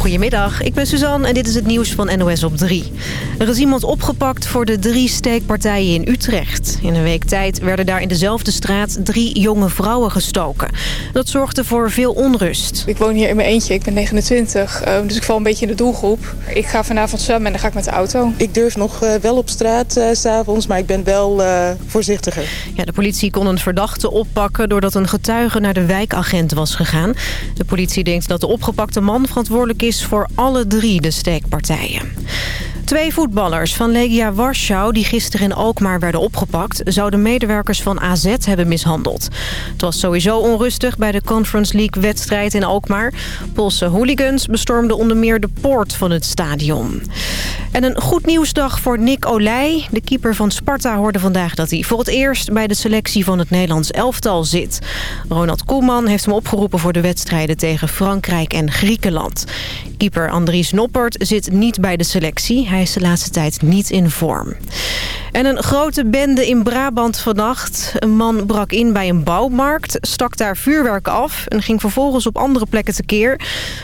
Goedemiddag, ik ben Suzanne en dit is het nieuws van NOS op 3. Er is iemand opgepakt voor de drie steekpartijen in Utrecht. In een week tijd werden daar in dezelfde straat drie jonge vrouwen gestoken. Dat zorgde voor veel onrust. Ik woon hier in mijn eentje, ik ben 29, ehm, dus ik val een beetje in de doelgroep. Ik ga vanavond zwemmen en dan ga ik met de auto. Ik durf nog eh, wel op straat uh, s'avonds, maar ik ben wel uh, voorzichtiger. Ja, de politie kon een verdachte oppakken doordat een getuige naar de wijkagent was gegaan. De politie denkt dat de opgepakte man verantwoordelijk is voor alle drie de steekpartijen. Twee voetballers van Legia Warschau die gisteren in Alkmaar werden opgepakt... zouden medewerkers van AZ hebben mishandeld. Het was sowieso onrustig bij de Conference League-wedstrijd in Alkmaar. Poolse hooligans bestormden onder meer de poort van het stadion. En een goed nieuwsdag voor Nick Olij. De keeper van Sparta hoorde vandaag dat hij voor het eerst... bij de selectie van het Nederlands elftal zit. Ronald Koeman heeft hem opgeroepen voor de wedstrijden tegen Frankrijk en Griekenland. Keeper Andries Noppert zit niet bij de selectie. Hij is de laatste tijd niet in vorm. En een grote bende in Brabant vannacht. Een man brak in bij een bouwmarkt, stak daar vuurwerk af... en ging vervolgens op andere plekken tekeer.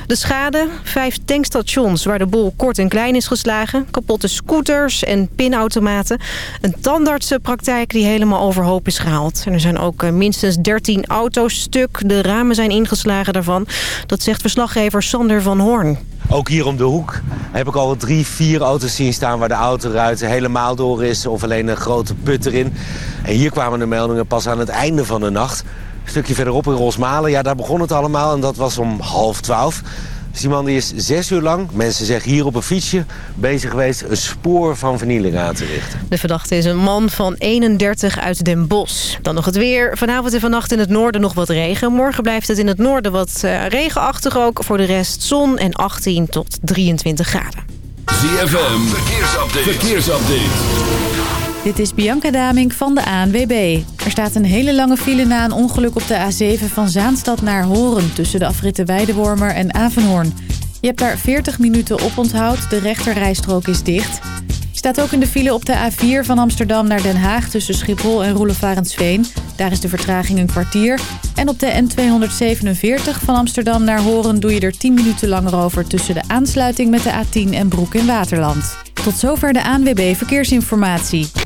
De schade, vijf tankstations waar de bol kort en klein is geslagen... kapotte scooters en pinautomaten. Een tandartsenpraktijk die helemaal overhoop is gehaald. Er zijn ook minstens 13 auto's stuk. De ramen zijn ingeslagen daarvan. Dat zegt verslaggever Sander van Hoorn. Ook hier om de hoek heb ik al drie, vier auto's zien staan... waar de autoruit helemaal door is of alleen een grote put erin. En hier kwamen de meldingen pas aan het einde van de nacht. Een stukje verderop in Rosmalen, ja, daar begon het allemaal en dat was om half twaalf. Dus die man die is zes uur lang, mensen zeggen hier op een fietsje... bezig geweest een spoor van vernieling aan te richten. De verdachte is een man van 31 uit Den Bosch. Dan nog het weer. Vanavond en vannacht in het noorden nog wat regen. Morgen blijft het in het noorden wat uh, regenachtig ook. Voor de rest zon en 18 tot 23 graden. ZFM, verkeersupdate. verkeersupdate. Dit is Bianca Daming van de ANWB. Er staat een hele lange file na een ongeluk op de A7 van Zaanstad naar Horen... tussen de afritten Weidewormer en Avenhoorn. Je hebt daar 40 minuten op onthoud. De rechterrijstrook is dicht. Je staat ook in de file op de A4 van Amsterdam naar Den Haag... tussen Schiphol en Roelevarensveen. Daar is de vertraging een kwartier. En op de N247 van Amsterdam naar Horen... doe je er 10 minuten langer over... tussen de aansluiting met de A10 en Broek in Waterland. Tot zover de ANWB Verkeersinformatie.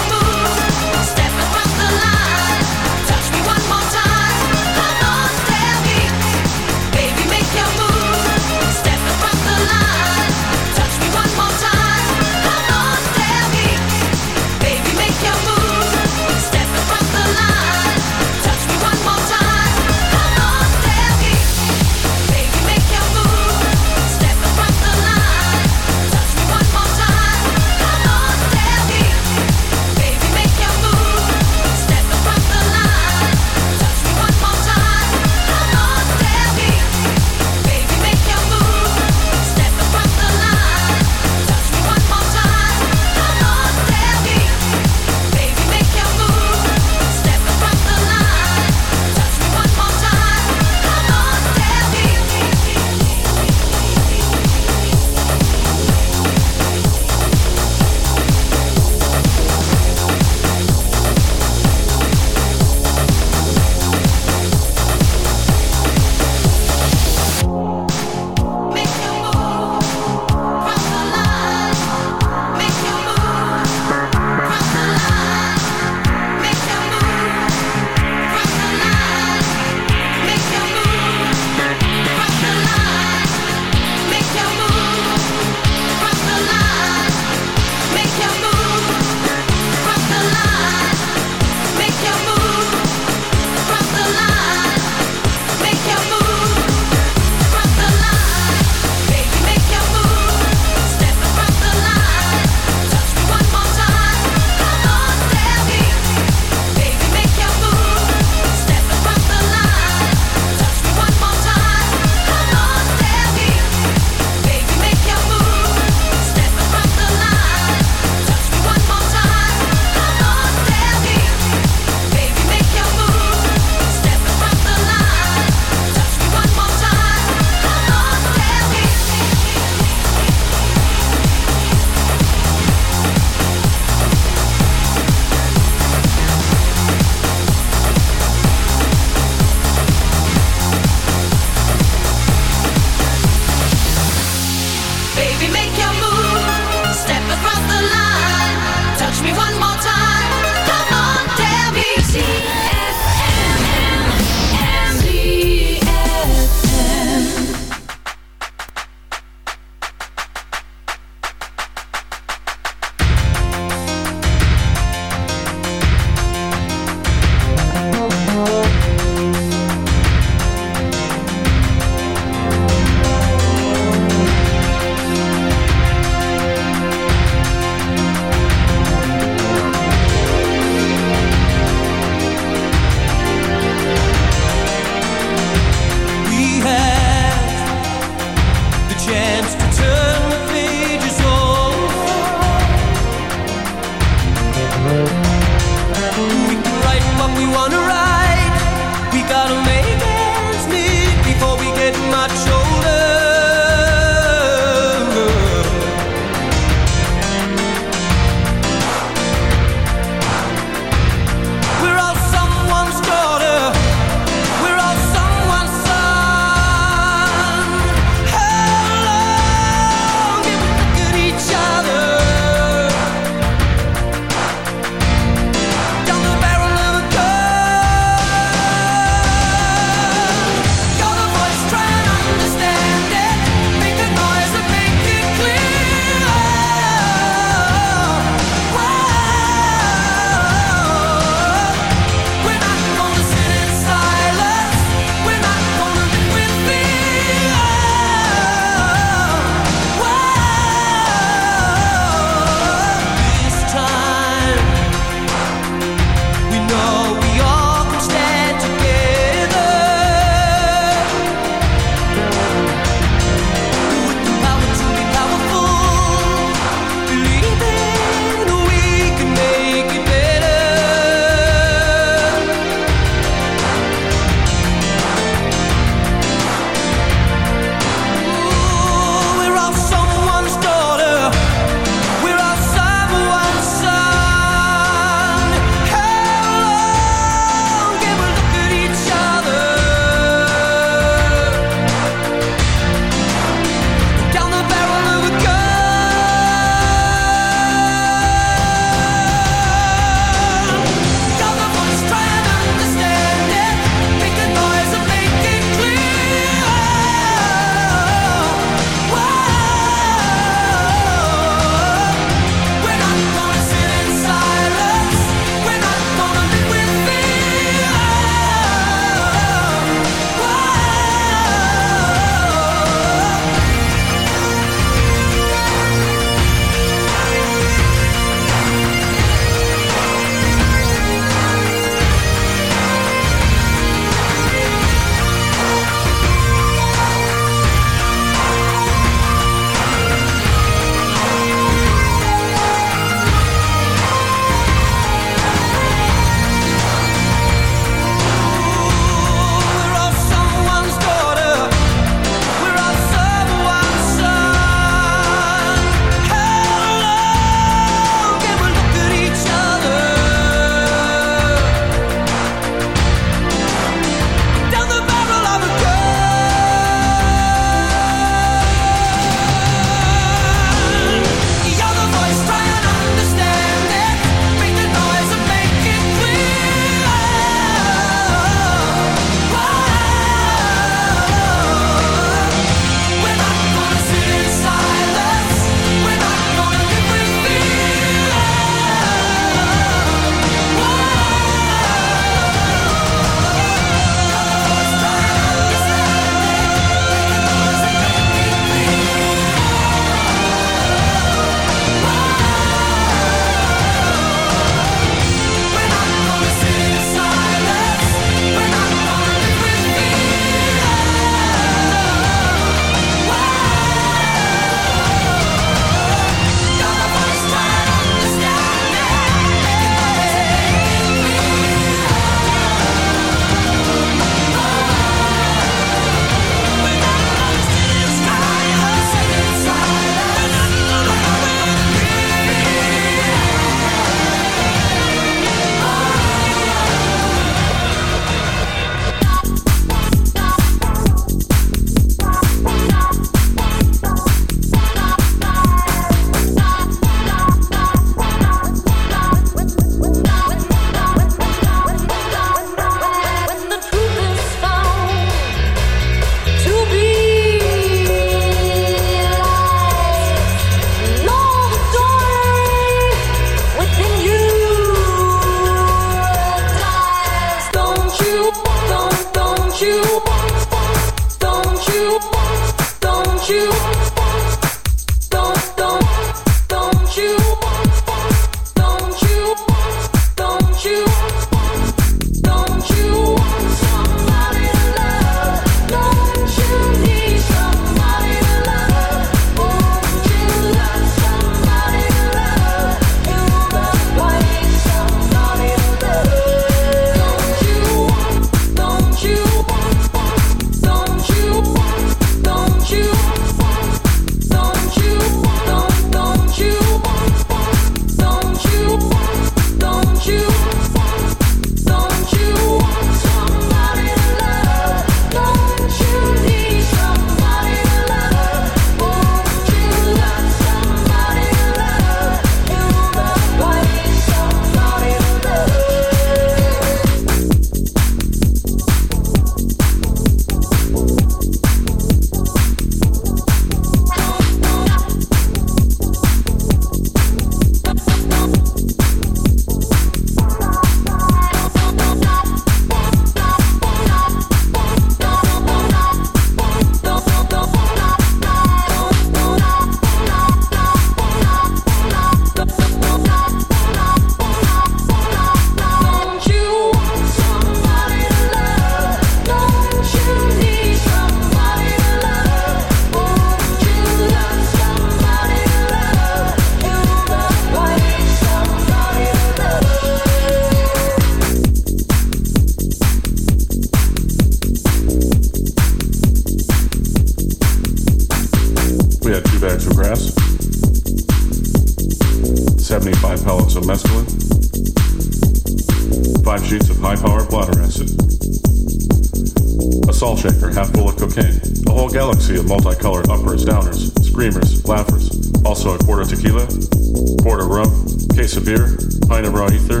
Ether,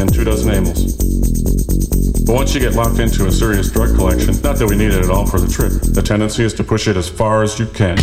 and two dozen amyls. But once you get locked into a serious drug collection, not that we need it at all for the trip, the tendency is to push it as far as you can.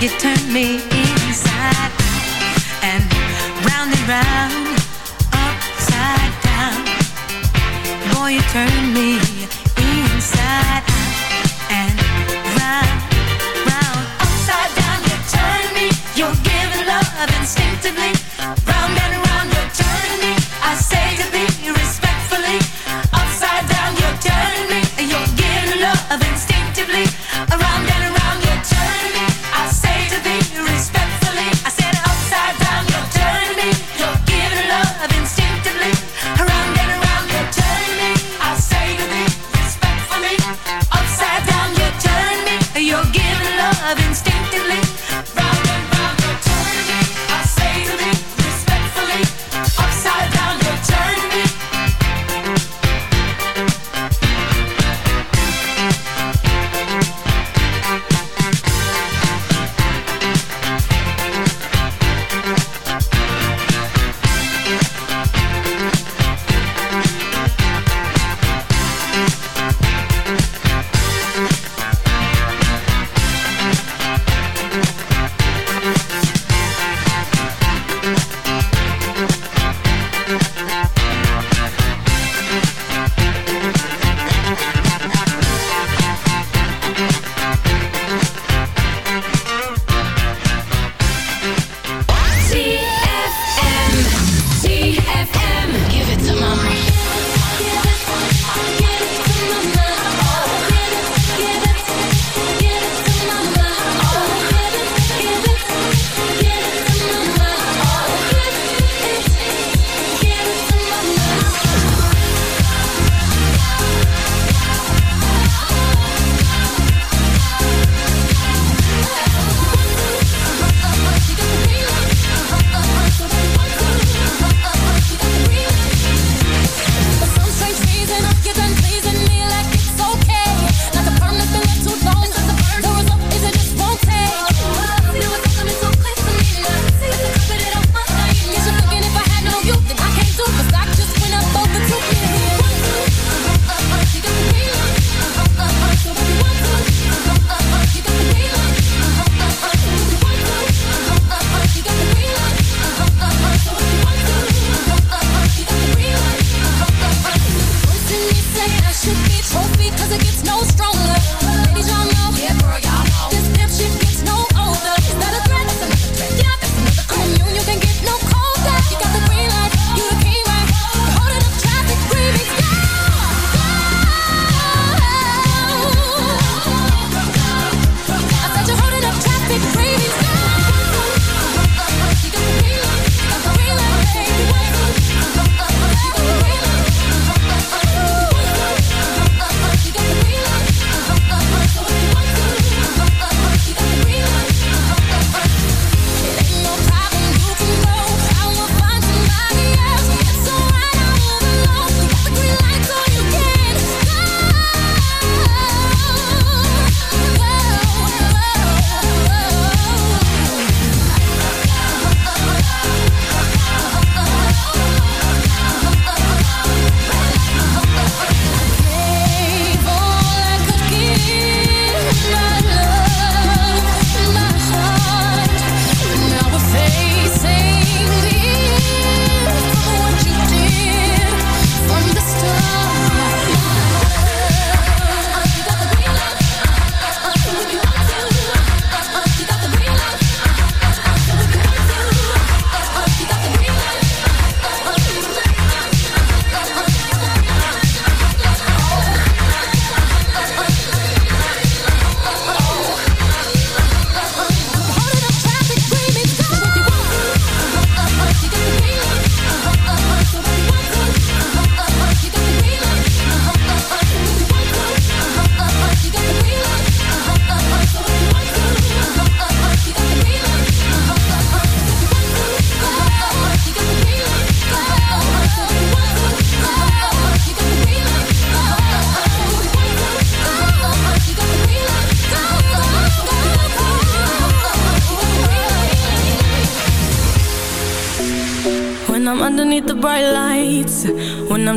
You turn me inside out and round and round, upside down. Boy, you turn me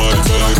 my time.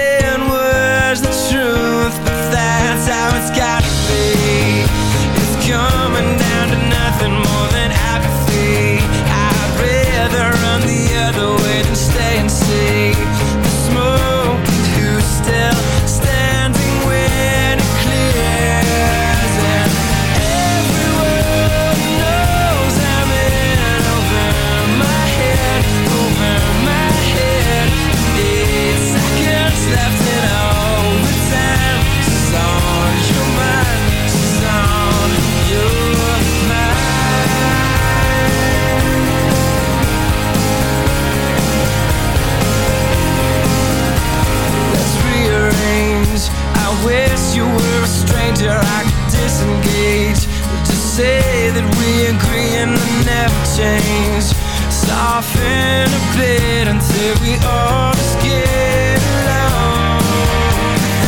say that we agree and never change. Soften a bit until we all just get along.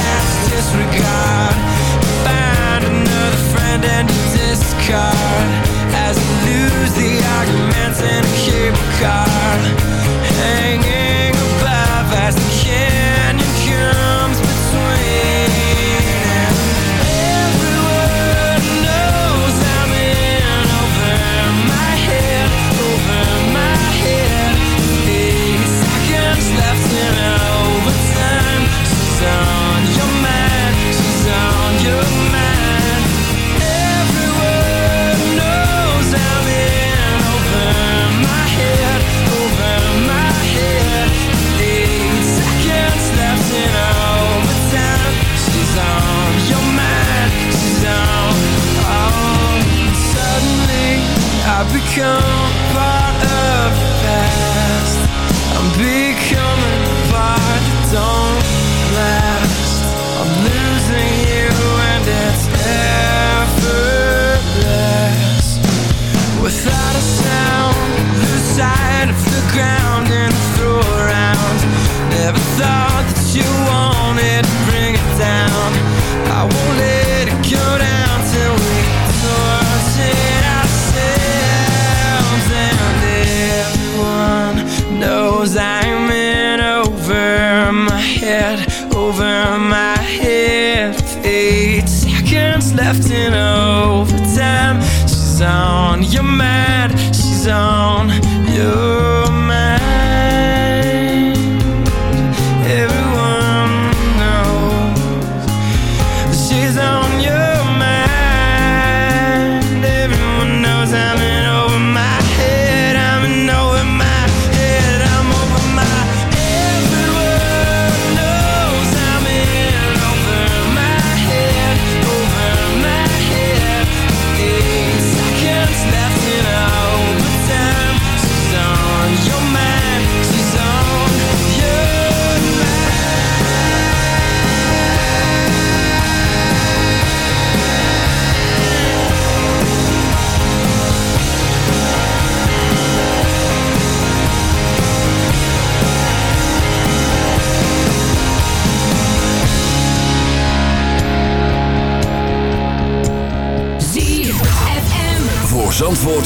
That's disregard Find another friend and discard. As you lose the arguments in a cable car.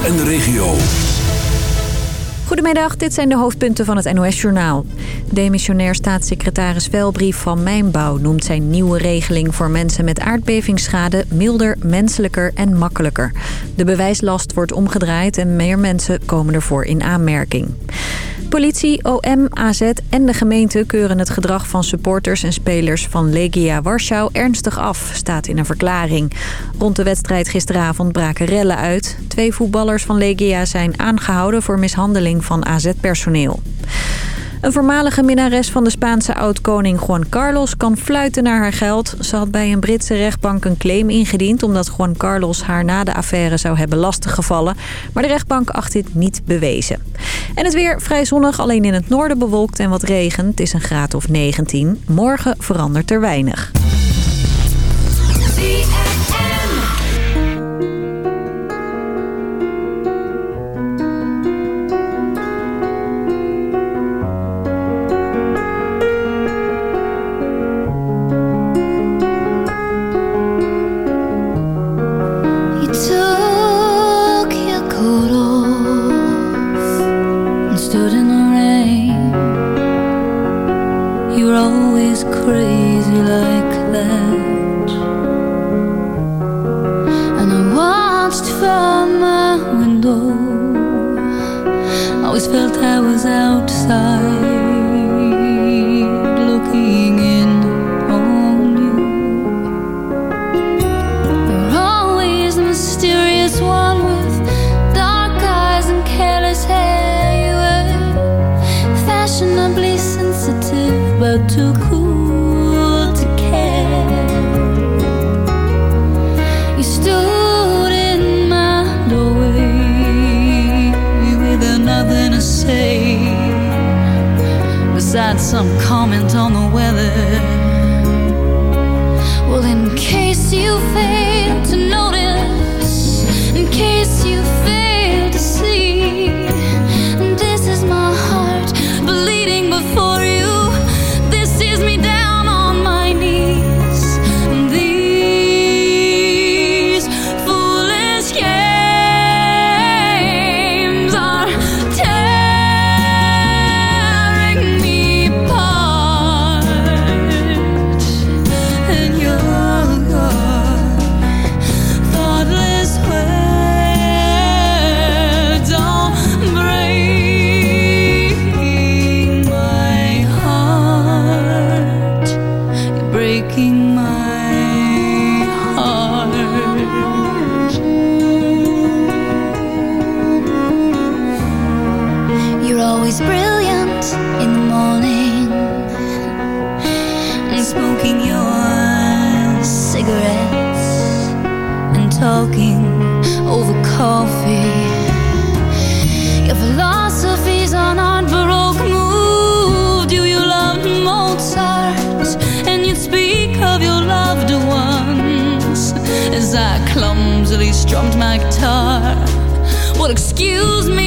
En de regio. Goedemiddag, dit zijn de hoofdpunten van het NOS-journaal. Demissionair staatssecretaris Velbrief van Mijnbouw noemt zijn nieuwe regeling voor mensen met aardbevingsschade milder, menselijker en makkelijker. De bewijslast wordt omgedraaid en meer mensen komen ervoor in aanmerking. Politie, OM, AZ en de gemeente keuren het gedrag van supporters en spelers van Legia Warschau ernstig af, staat in een verklaring. Rond de wedstrijd gisteravond braken rellen uit. Twee voetballers van Legia zijn aangehouden voor mishandeling van AZ-personeel. Een voormalige minnares van de Spaanse oud-koning Juan Carlos kan fluiten naar haar geld. Ze had bij een Britse rechtbank een claim ingediend... omdat Juan Carlos haar na de affaire zou hebben lastiggevallen. Maar de rechtbank acht dit niet bewezen. En het weer vrij zonnig, alleen in het noorden bewolkt en wat regen. Het is een graad of 19. Morgen verandert er weinig. 사 strummed my guitar. Well, excuse me,